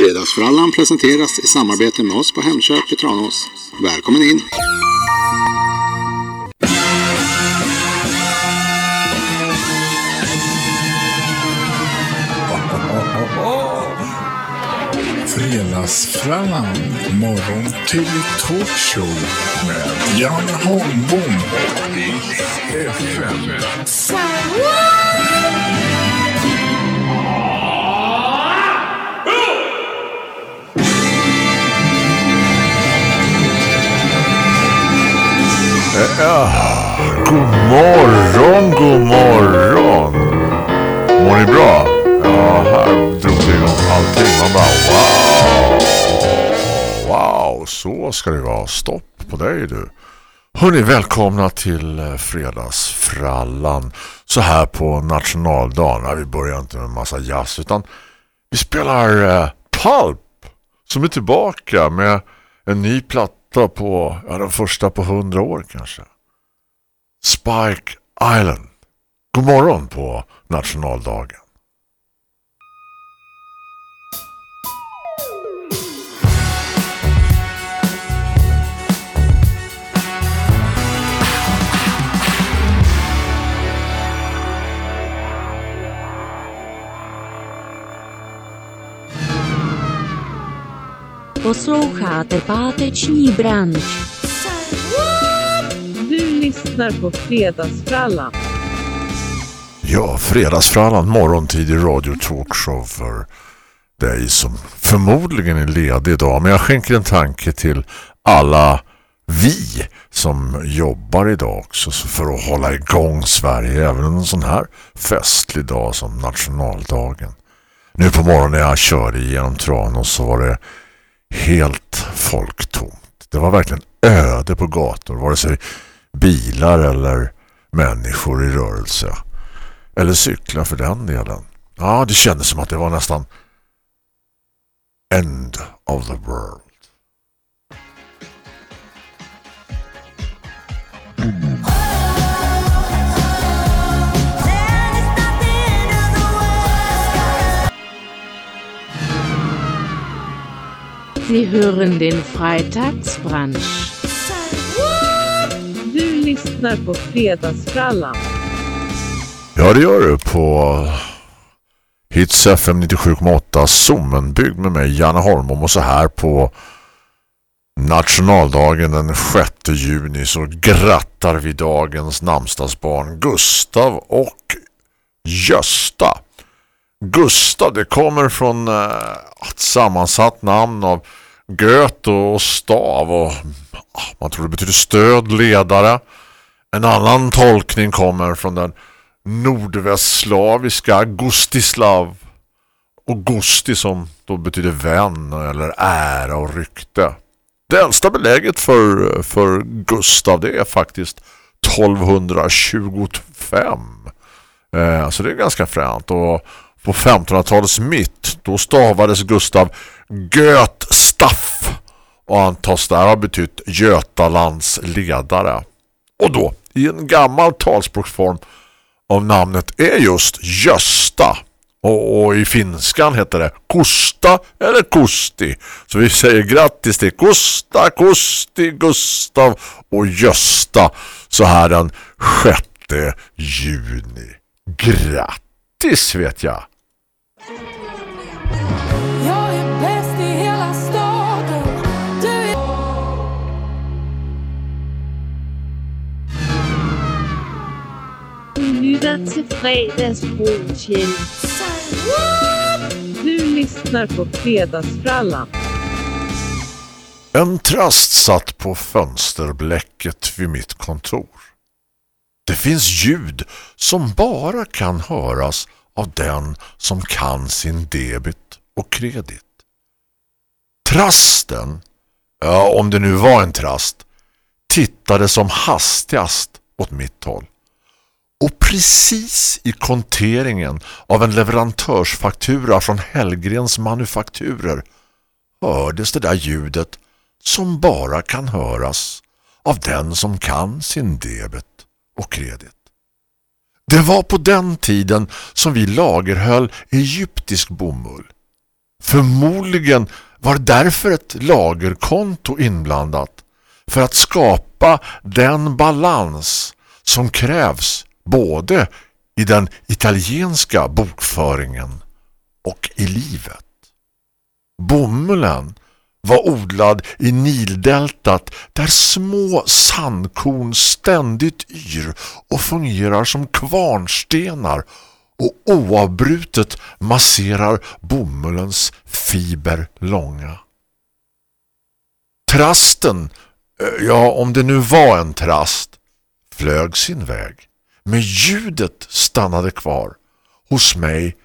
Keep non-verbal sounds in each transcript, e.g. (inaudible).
Fredagsfrallan presenteras i samarbete med oss på Hemköp i Tranås. Välkommen in! Fredagsfrallan, morgon till talkshow med Jan Holmbom och FM. Ja, god morgon, god morgon. Mår ni bra? Ja, här drog det igång allting. Man bara wow. Wow, så ska det vara. Stopp på dig du. Hörrni, välkomna till eh, fredagsfrallan. Så här på nationaldagen. Vi börjar inte med en massa jazz utan vi spelar eh, Pulp som är tillbaka med en ny platta på, ja den första på hundra år kanske. Spike Island. God morgon på nationaldagen. Posloucháte páteční branč. Du lyssnar på Fredagsfrallan. Ja, fredagsfrallan, morgontid i radio talkshow för dig som förmodligen är ledig idag. Men jag skänker en tanke till alla vi som jobbar idag också för att hålla igång Sverige även en sån här festlig dag som nationaldagen. Nu på morgonen när jag körde genom Tranås så var det helt folktomt. Det var verkligen öde på gator, vare sig bilar eller människor i rörelse. Eller cyklar för den delen. Ja, det kändes som att det var nästan end of the world. Mm. Sie hören den Freitagsbrunch. Du lyssnar på Fredagsfrallan. Ja, det gör du på Hits FM 97,8 Sommenbygd med mig, Janne Holmom och så här på nationaldagen den 6 juni så grattar vi dagens namnsdagsbarn Gustav och Gösta. Gustav, det kommer från eh, ett sammansatt namn av Göt och stav och ah, man tror det betyder stöd, ledare. En annan tolkning kommer från den nordvästslaviska Gustislav och Gusti som då betyder vän eller ära och rykte. Det äldsta belägget för, för Gustav det är faktiskt 1225. Eh, så det är ganska fränt och på 1500-talets mitt då stavades Gustav Götstaff och antas där ha betytt Götalands ledare. Och då i en gammal talspråksform av namnet är just Gösta. Och, och, i finskan heter det Kosta eller Kosti. Så vi säger grattis till Kosta, Kosti, Gustav och Gösta så här den 6 juni. Grattis vet jag! Jag är bäst i hela staden. Du är... Du lytter till Fredagsbrunchen. Du lyssnar på Fredagsfrallan. En trast satt på fönsterbläcket vid mitt kontor. Det finns ljud som bara kan höras av den som kan sin debit och kredit. Trasten, ja om det nu var en trast, tittade som hastigast åt mitt håll. Och precis i konteringen av en leverantörsfaktura från Hellgrens manufakturer hördes det där ljudet som bara kan höras av den som kan sin debet och kredit. Det var på den tiden som vi lagerhöll egyptisk bomull. Förmodligen var därför ett lagerkonto inblandat för att skapa den balans som krävs både i den italienska bokföringen och i livet. Bomullen var odlad i Nildeltat där små sandkorn ständigt yr och fungerar som kvarnstenar och oavbrutet masserar bomullens fiber långa. Trasten, eh, ja om det nu var en trast, flög sin väg. Men ljudet stannade kvar hos mig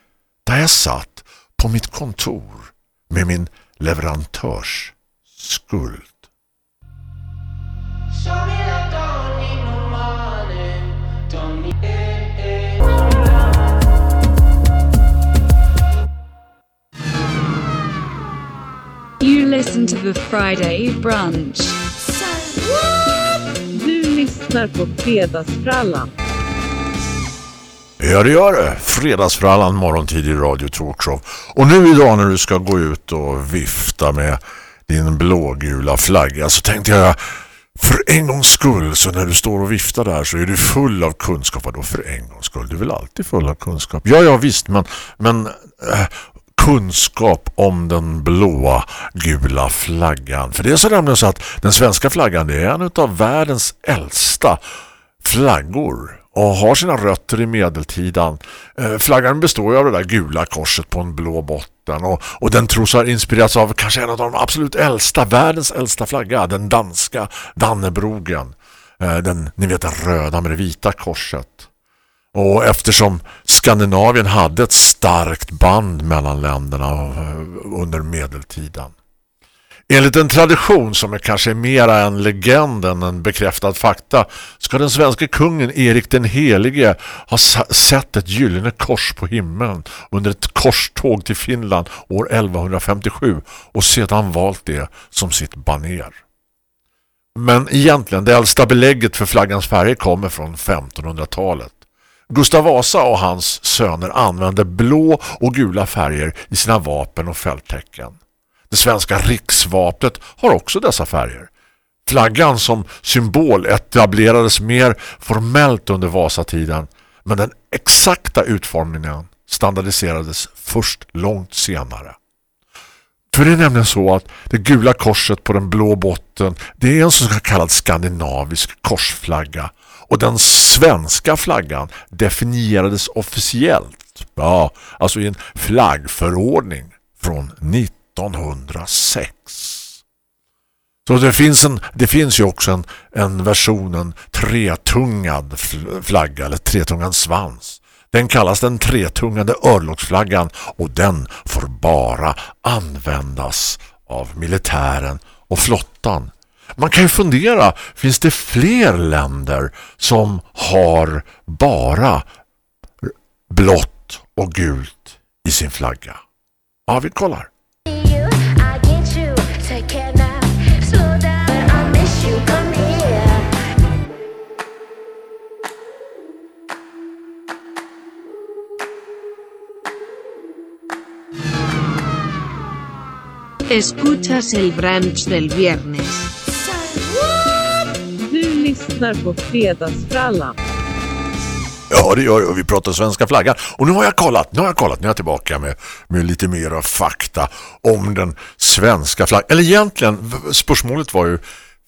där jag satt på mitt kontor med min leverantörs skuld. You listen to the Friday brunch. Du lyssnar på Fredagsfrallan. Ja det gör det. Fredagsfrallan morgontid i Radio Talkshow. Och nu idag när du ska gå ut och vifta med din blågula flagga så tänkte jag för en gångs skull så när du står och viftar där så är du full av kunskap. Vadå för en gångs skull? Du är väl alltid full av kunskap? Ja, ja visst, men, men äh, kunskap om den blåa gula flaggan. För det är så nämligen så att den svenska flaggan det är en av världens äldsta flaggor och har sina rötter i medeltiden. Eh, flaggan består ju av det där gula korset på en blå botten och, och den tros ha inspirerats av kanske en av de absolut äldsta, världens äldsta flagga, den danska Dannebrogen. Eh, den, ni vet den röda med det vita korset. Och eftersom Skandinavien hade ett starkt band mellan länderna eh, under medeltiden. Enligt en tradition som är kanske mera en legend än en bekräftad fakta ska den svenska kungen Erik den Helige ha sett ett gyllene kors på himlen under ett korståg till Finland år 1157 och sedan valt det som sitt baner. Men egentligen, det äldsta belägget för flaggans färger kommer från 1500-talet. Gustav Vasa och hans söner använde blå och gula färger i sina vapen och fälttecken. Det svenska riksvapnet har också dessa färger. Flaggan som symbol etablerades mer formellt under Vasatiden men den exakta utformningen standardiserades först långt senare. För det är nämligen så att det gula korset på den blå botten det är en så kallad skandinavisk korsflagga och den svenska flaggan definierades officiellt ja, alltså i en flaggförordning från 19 1906. Så det finns, en, det finns ju också en, en version, en tretungad flagga eller tretungad svans. Den kallas den tretungade örlogsflaggan och den får bara användas av militären och flottan. Man kan ju fundera, finns det fler länder som har bara blått och gult i sin flagga? Ja, vi kollar. Escuchas el brunch del viernes. Du lyssnar på Fredagsfrallan. Ja, det gör jag. Vi pratar svenska flaggan. Och nu har jag kollat, nu har jag kollat, nu är jag tillbaka med, med lite mer fakta om den svenska flaggan. Eller egentligen, spörsmålet var ju,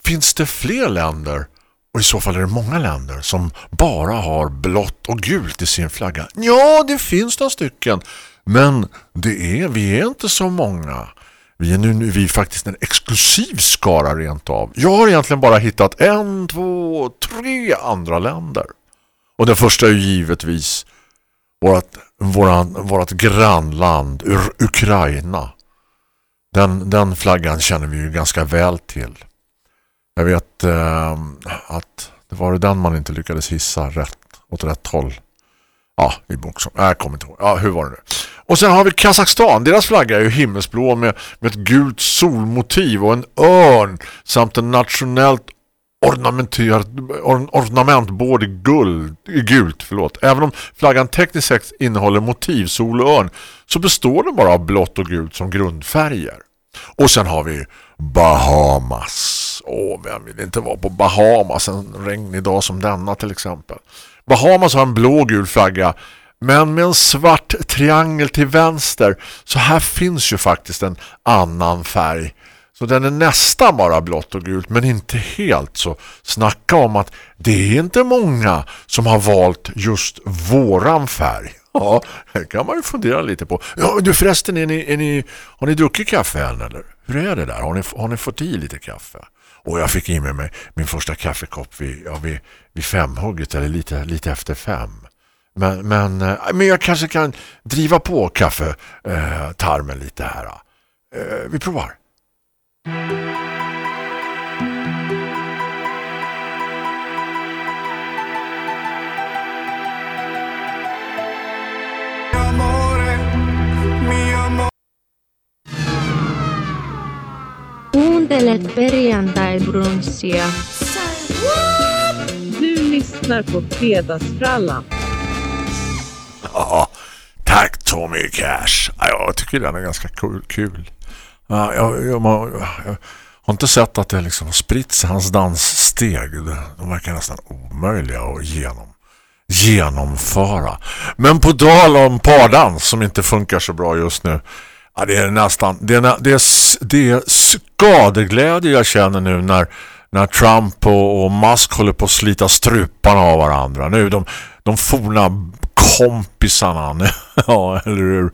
finns det fler länder, och i så fall är det många länder, som bara har blått och gult i sin flagga? Ja, det finns några stycken. Men det är, vi är inte så många. Vi är nu vi är faktiskt en exklusiv skara rent av. Jag har egentligen bara hittat en, två, tre andra länder. Och den första är ju givetvis vårt våran, vårat grannland Ur Ukraina. Den, den flaggan känner vi ju ganska väl till. Jag vet eh, att det var den man inte lyckades hissa rätt åt rätt håll. Ja, i Boxholm. Jag kommer inte ihåg. Ja, hur var det nu? Och sen har vi Kazakstan. Deras flagga är ju himmelsblå med, med ett gult solmotiv och en örn samt en nationellt or, ornamentbord i guld, gult, förlåt. Även om flaggan tekniskt sett innehåller motiv, sol och örn så består den bara av blått och gult som grundfärger. Och sen har vi Bahamas. Åh, vem vill inte vara på Bahamas en regnig dag som denna till exempel. Bahamas har en blågul flagga men med en svart triangel till vänster. Så här finns ju faktiskt en annan färg. Så den är nästan bara blått och gult men inte helt så. Snacka om att det är inte många som har valt just våran färg. Ja, det kan man ju fundera lite på. Ja, du förresten, är ni, är ni, har ni druckit kaffe än eller? Hur är det där? Har ni, har ni fått i lite kaffe? Och jag fick i mig, mig min första kaffekopp vid, ja, vid, vid femhugget eller lite, lite efter fem. Men, men, eh, men jag kanske kan driva på kaffetarmen eh, lite här. Eh, vi provar. Kuuntelet perjantai-brunssia. Du lyssnar på Fredagsfrallan. Tack Tommy Cash. Jag tycker den är ganska kul. jag, jag, jag, jag har inte sett att det liksom sprits hans danssteg. De verkar nästan omöjliga att genom, genomföra. Men på tal om pardans som inte funkar så bra just nu. Ja, det är nästan det är, det är, det är skadeglädje jag känner nu när, när Trump och, och Musk håller på att slita struparna av varandra. Nu de, de forna kompisarna. (laughs) ja, eller hur?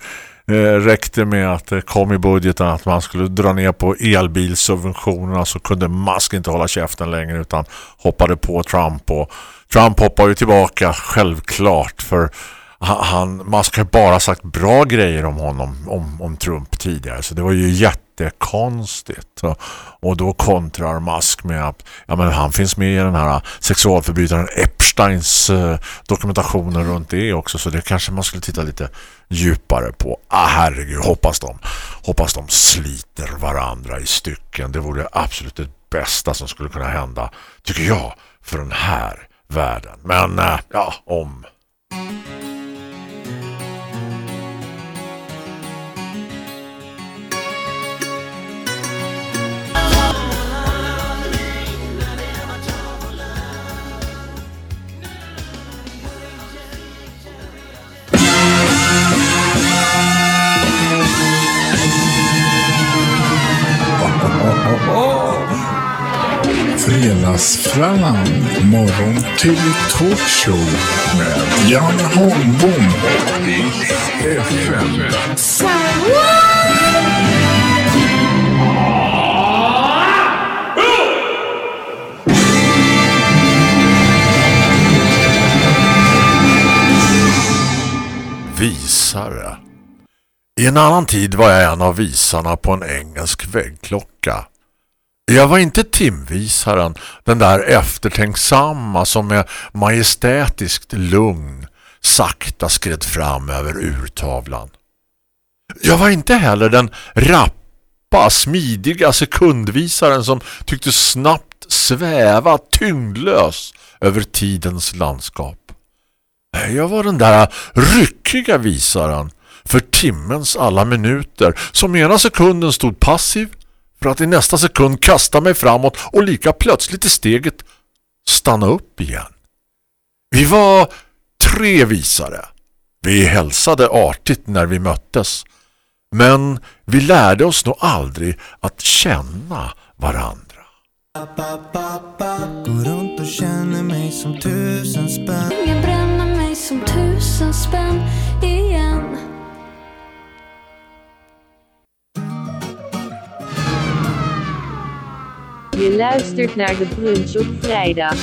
Eh, räckte med att det kom i budgeten att man skulle dra ner på elbilsubventionerna så kunde Musk inte hålla käften längre utan hoppade på Trump och Trump hoppar ju tillbaka självklart för han, Musk har bara sagt bra grejer om honom om, om Trump tidigare så det var ju jättekonstigt och, och då kontrar Musk med att ja, men han finns med i den här sexualförbrytaren Epsteins eh, dokumentationer runt det också så det kanske man skulle titta lite djupare på. Ah herregud, hoppas de, hoppas de sliter varandra i stycken. Det vore absolut det bästa som skulle kunna hända, tycker jag, för den här världen. Men eh, ja, om... Fredagsfrallan, morgon till talkshow med Jan Holmbom och FM. Visare. I en annan tid var jag en av visarna på en engelsk väggklocka. Jag var inte timvisaren, den där eftertänksamma som med majestätiskt lugn sakta skred fram över urtavlan. Jag var inte heller den rappa, smidiga sekundvisaren som tyckte snabbt sväva tyngdlös över tidens landskap. Jag var den där ryckiga visaren för timmens alla minuter som ena sekunden stod passiv för att i nästa sekund kasta mig framåt och lika plötsligt i steget stanna upp igen. Vi var tre visare. Vi hälsade artigt när vi möttes. Men vi lärde oss nog aldrig att känna varandra. Går runt och känner mig som tusen spänn Ingen bränner mig som tusen spänn igen. Je luistert naar de brunch op vrijdag.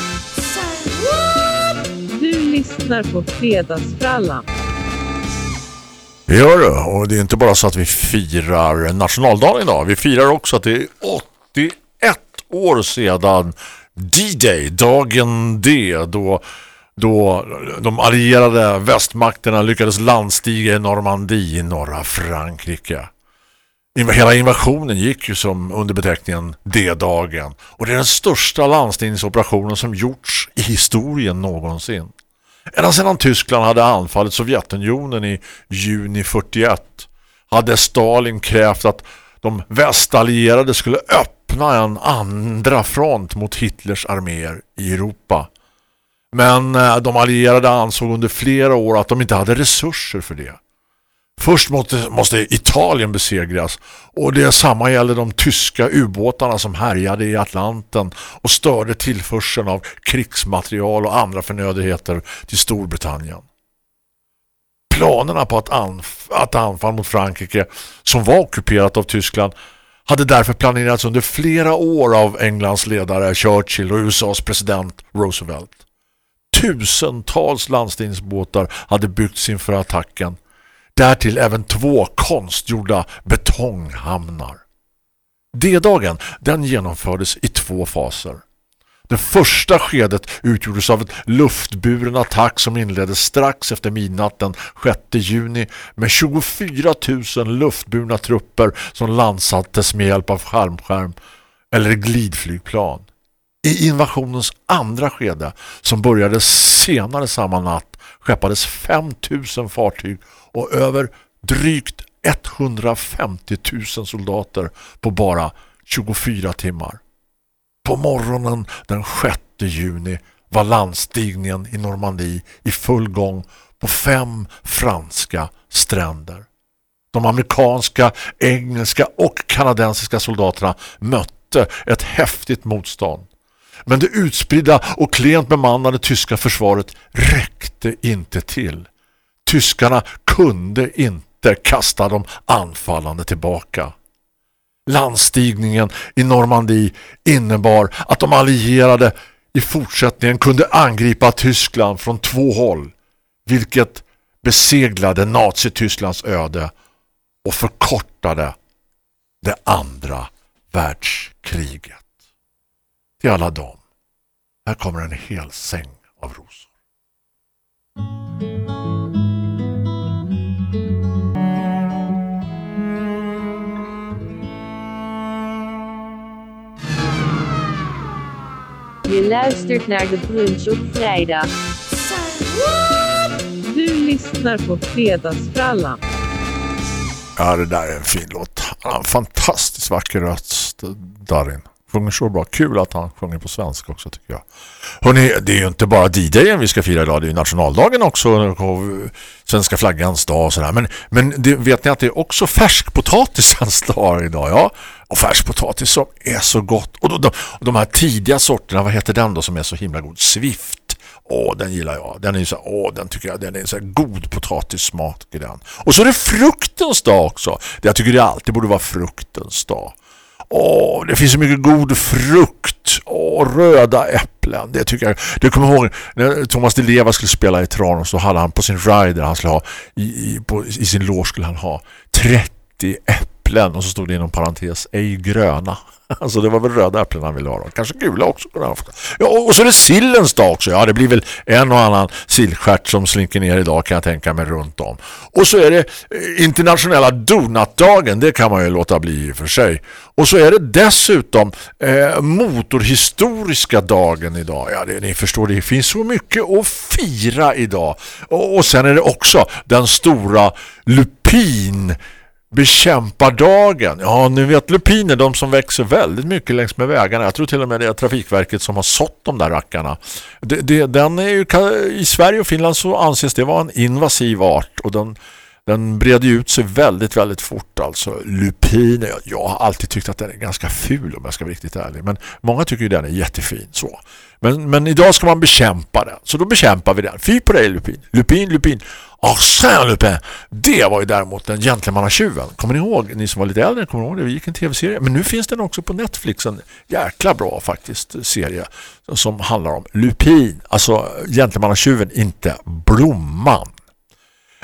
Du lyssnar på Fredagsfrallan. Det. Och det är inte bara så att vi firar nationaldagen idag. Vi firar också att det är 81 år sedan D-Day, dagen D, då, då de allierade västmakterna lyckades landstiga i Normandie i norra Frankrike. Inv- Hela invasionen gick ju som under beteckningen D-dagen och det är den största landstigningsoperationen som gjorts i historien någonsin. Ända sedan Tyskland hade anfallit Sovjetunionen i juni 41 hade Stalin krävt att de västallierade skulle öppna en andra front mot Hitlers arméer i Europa. Men eh, de allierade ansåg under flera år att de inte hade resurser för det. Först måste, måste Italien besegras och det samma gäller de tyska ubåtarna som härjade i Atlanten och störde tillförseln av krigsmaterial och andra förnödenheter till Storbritannien. Planerna på att, anf att anfall mot Frankrike som var ockuperat av Tyskland hade därför planerats under flera år av Englands ledare Churchill och USAs president Roosevelt. Tusentals landstingsbåtar hade byggts inför attacken Därtill även två konstgjorda betonghamnar. D-dagen den genomfördes i två faser. Det första skedet utgjordes av ett luftburen attack som inleddes strax efter midnatt den 6 juni med 24 000 luftburna trupper som landsattes med hjälp av skärmskärm eller glidflygplan. I invasionens andra skede som började senare samma natt skeppades 5 000 fartyg och över drygt 150 000 soldater på bara 24 timmar. På morgonen den 6 juni var landstigningen i Normandie i full gång på fem franska stränder. De amerikanska, engelska och kanadensiska soldaterna mötte ett häftigt motstånd. Men det utspridda och klent bemannade tyska försvaret räckte inte till. Tyskarna kunde inte kasta de anfallande tillbaka. Landstigningen i Normandie innebar att de allierade i fortsättningen kunde angripa Tyskland från två håll, vilket beseglade Nazitysklands öde och förkortade det andra världskriget. Till alla dem. Här kommer en hel säng av rosor. Je luistert naar de brunch op vrijdag. Du lyssnar på Fredagsfrallan. Ja, det där är en fin låt. En fantastiskt vacker röst, Darin. Sjunger så bra. Kul att han sjunger på svenska också tycker jag. Hörrni, det är ju inte bara D-dagen vi ska fira idag. Det är ju nationaldagen också. Svenska flaggans dag och sådär. Men, men det, vet ni att det är också färskpotatisens (laughs) dag idag? Ja, och färskpotatis som är så gott. Och de, de, de här tidiga sorterna, vad heter den då som är så himla god? Swift. Åh, den gillar jag. Den är så så åh, den tycker jag den är så här god potatissmak i den. Och så är det fruktens dag också. Jag tycker det alltid borde vara fruktens dag. Åh, det finns så mycket god frukt. Åh, röda äpplen. Det tycker jag. Du kommer ihåg när Thomas Di Leva skulle spela i Tranås så hade han på sin rider han skulle ha i, i, på, i sin lår skulle han ha 30 äpplen och så stod det inom parentes ej gröna. (laughs) Alltså det var väl röda äpplen han ville ha. Då. Kanske gula också. Ja, och så är det sillens dag också. Ja, det blir väl en och annan sillskärt som slinker ner idag kan jag tänka mig runt om. Och så är det eh, internationella donutdagen. Det kan man ju låta bli i och för sig. Och så är det dessutom eh, motorhistoriska dagen idag. Ja, det, ni förstår, det finns så mycket att fira idag. Och, och sen är det också den stora lupin bekämpardagen. Ja, nu vet lupiner, de som växer väldigt mycket längs med vägarna. Jag tror till och med det är Trafikverket som har sått de där rackarna. Det, det, den är ju, I Sverige och Finland så anses det vara en invasiv art och den, den breder ut sig väldigt, väldigt fort. Alltså lupiner, jag har alltid tyckt att den är ganska ful om jag ska vara riktigt ärlig. Men många tycker ju den är jättefin så. Men, men idag ska man bekämpa den. Så då bekämpar vi den. Fy på dig Lupin. Lupin, Lupin. Arsène Lupin. Det var ju däremot den gentlemannatjuven. Kommer ni ihåg? Ni som var lite äldre kommer ni ihåg det. Vi gick en tv-serie. Men nu finns den också på Netflix. En jäkla bra faktiskt serie som handlar om Lupin. Alltså gentlemannatjuven, inte blomman.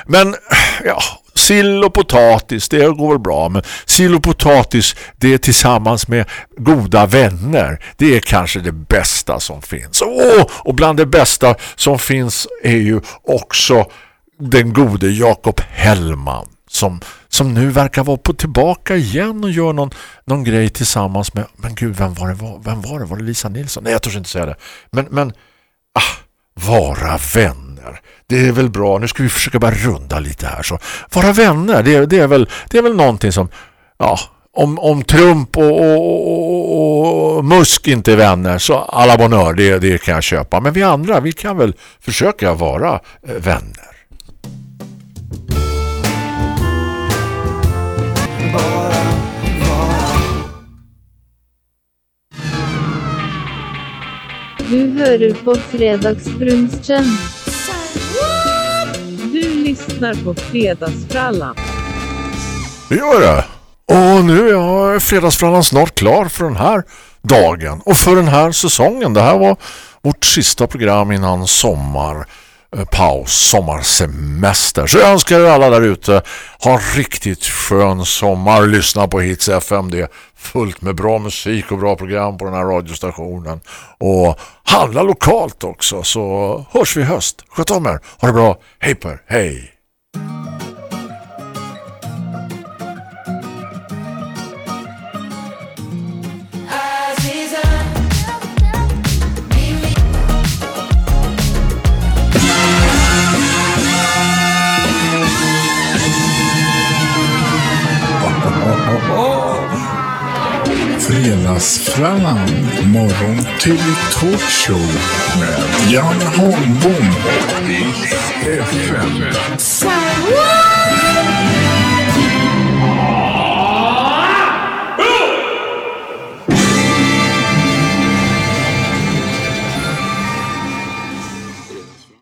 Men ja, sill och potatis, det går väl bra. Men sill och potatis, det är tillsammans med goda vänner. Det är kanske det bästa som finns. Åh, och bland det bästa som finns är ju också den gode Jakob Hellman som, som nu verkar vara på tillbaka igen och gör någon, någon grej tillsammans med, men gud, vem var det? Var, vem var det? Var det Lisa Nilsson? Nej, jag törs inte säga det. Men, men ah, vara vänner. Det är väl bra. Nu ska vi försöka bara runda lite här. Så vara vänner, det, det, är, väl, det är väl någonting som, ja, om, om Trump och, och, och, och Musk inte är vänner så alla bonheur, det, det kan jag köpa. Men vi andra, vi kan väl försöka vara eh, vänner. Du hører på Fredagsbrunchen. Du lyssnar på Fredagsfrallan. Det gör det. Och nu är fredagsfrallan snart klar för den här dagen och för den här säsongen. Det här var vårt sista program innan sommar Eh, paus, sommarsemester. Så jag önskar er alla där ute ha en riktigt skön sommar. Lyssna på Hits FM. Det är fullt med bra musik och bra program på den här radiostationen. Och handla lokalt också. Så hörs vi i höst. Sköt om er. Ha det bra. Hej på er. Hej. Fredagsfrallan, morgon till talkshow med Jan Holmbom i FM. Say what?